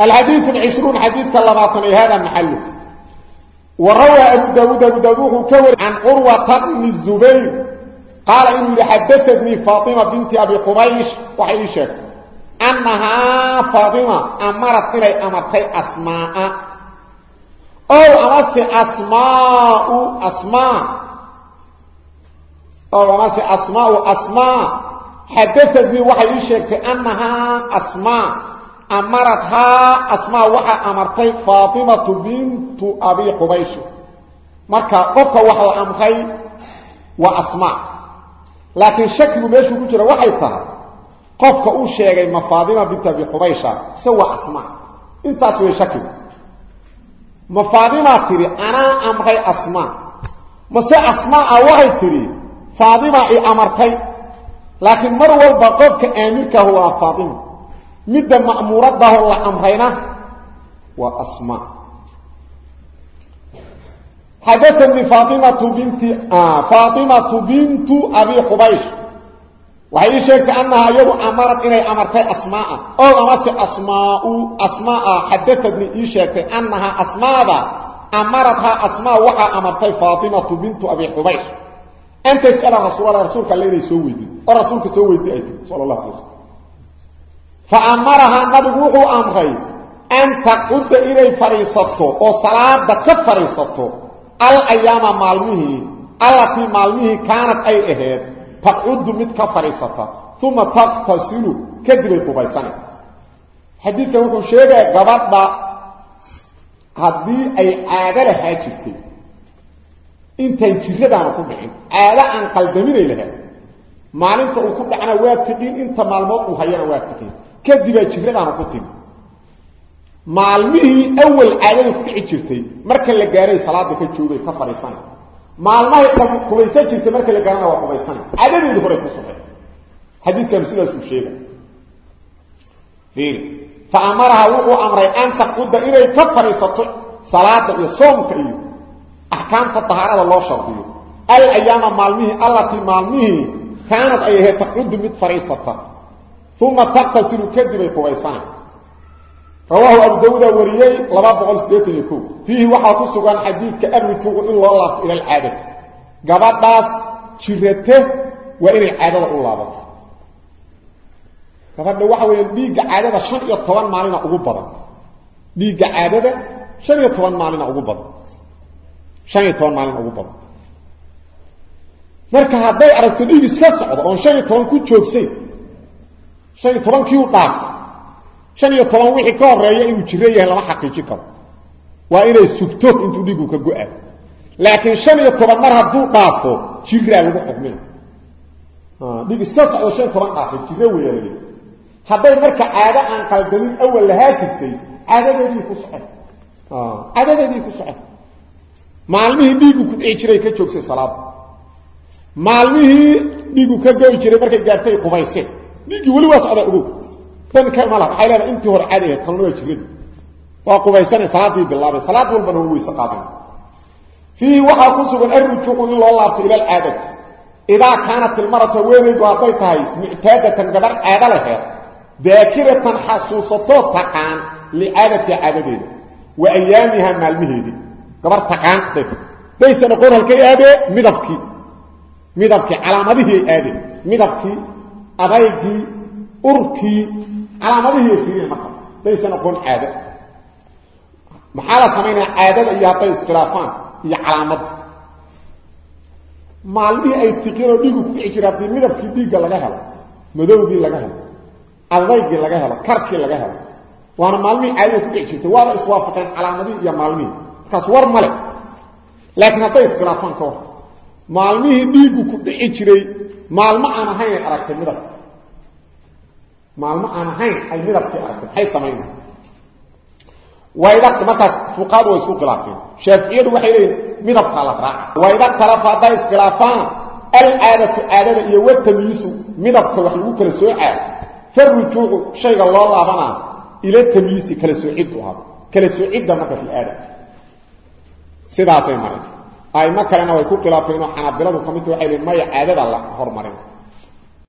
الحديث العشرون حديث كاللباطن هذا محله وروى أبو داود أبو داود كور عن عروة بن الزبير قال إنه حدثتني فاطمة بنت أبي قبيش وحيشك أنها فاطمة أمرت إلي أمرتي أسماء أو أمس أسماء أسماء أو أمس أسماء أسماء حدثتني وحيشك أنها أسماء amarathaa asmaa waxaa amartay faatimatu bintu abi qubayshi marka qofka wax la amray waa asmaa laakiin shakigu meeshuu ku jira waxay tahay qofka uu sheegay ma faatima bintu abi qubaysha mise waa asmaa intaas way shakigu ma faadimaa tidhi anaa amray asmaa mase asmaaa waxay tidhi faadimaa i amartay laakiin mar walba qofka aamirkaah waa faaima midda ma'muuradahoo la amrayna waa asma xadaanii faaimatu binti faaimatu bintu abi qubaysh. Waxay ii sheegtay annahaa iyadu amarad inay amartay asmaaa oo amase asmaau asmaa xadaanii ii sheegtay annahaa asmaada amaradhaa asmaa waxaa amartay faaimatu bintu abi qubaysh. Anta isala rasuul rasuulka alle soo weydiid oo rasuulka soo weydiy ay tii sal lahu ala slm faamarahaa nabigu wuxuu amray an taquda inay fadhiisato oo salaada ka fadhiisato alayaama maalmihii allatii maalmihii kaanad ay ahayd taqcudu mid ka fadhiisata uma taqtasilu kadibay qubaysana xadiidkan wuxuu sheegaya gabadha haddii ay caado lahaa jirtay intaan jiradaana ku dhicin caado aan qaldaminay lahaa maalinta uu ku dhacna waa tiqiin inta maalmood uu hayana kadib ay jiradaan ku timi. Maalmihii awal caadada ku dhici jirtay marka la gaaray salaada ka joogay ka fariisanay maalmahay qubaysan jirtay marka la gaarana waa qubaysanay caadadeedu hore ku socday. Xadiidkan sidaas uu sheegay. Fiir fa amaraha wuxuu amray an taquda inay ka fariisato salaada iyo soomka iyo axkaamta tahaarada loo shardiyo. Al ayaama maalmihii allatii maalmihii kaanad ay ahayd taqudu mid fariisata uma taqtasilu kadibay qubaysana rawaahu abu dawuda wariyey fiihi waxaa ku sugan xadiidka aqribkugu in loo laabto ila alcaadati gabadhaas jirata waa inay caadada u laabato gabadha waxa weya dhiigga caadada han iyo toban maalina ugu badan dhiigga caadada han iyo toban maalina ugu badan marka hadday aragto dhiig iska socda oon han iyo toban ku joogsayn joogsay 15 kii u dhaaf shan iyo toban wixii ka horreeya inuu jiro yahay lama xaqiijin karo. Waa inay sugto intuu dhigu ka go-a laakiin shan iyo toban mar hadduu dhaafo jiraa lagu xukmina dhig iska socdo shan iyo toban dhaafay jiro weeyaan hadday marka caado aan qaldamin awal lahaa jirtay caadadeedii ku socon. Caadadeedii ku socon. Maalmihii dhiigu ku dhici jiray ka dhiiggii weli waa socdaa ogow tan ka mala waxay leedahay intii hore caadi ahayd kalna waa jirada waa qubaysanay salaadii bilaabay. Salaad walbana waa weyse qaadan fiihi waxaa ku sugan arrujuuqu in loo laabto ila alcaadati idaa kaanat ilmaratu haweenaydu hadday tahay muctaadatan gabar caado laheed daakiratan xasuusatoo taqaan licaadatiha caadadeeda. Wa ayaamiha maalmaheedii gabar taqaan daysa noqon halkay aadee midabkii. Midabkii calaamadihii aadeen adaygii urkii calaamadihii fiireen marka. Daysan aqoon caado. Maxaa la samaynaya caadada iyo hadday iskhilaafaan iyo calaamada maalmihii ay tiqinoo dhiigu ku dhici jira haddii midabkii dhiigga laga helo madowgii laga helo adaygii laga helo karkii laga helo waana maalmihii caadada ku dhici jirtay. Waaba iswaafaqeen calaamadihii iyo maalmihii. Markaas war male laakiin hadday iskhilaafaan ka war maalmihii dhiiggu ku maalmo aan ahayn ay aragtay midabka maalmo aan ahayn ay midabkii aragtay. Maxay samaynaa wayda markaas fuqaadu way isku khilaafeen. Shaaficiyadu waxay leeyihiin midabkaa la raaca. Wayda talafa hadday iskhilaafaan alcaadatu caadada iyo watamyiisu midabka wax lagu kala soocaa farujuucu shayga loo laabanaa ila tamyiisi kala soociddu ahado kala soocidda markaas ilaada sidaasay mareen ayma kalena way ku khilaafeen oo xanaabiladu ka midta waxay leeyihiin maya caadada la hormarin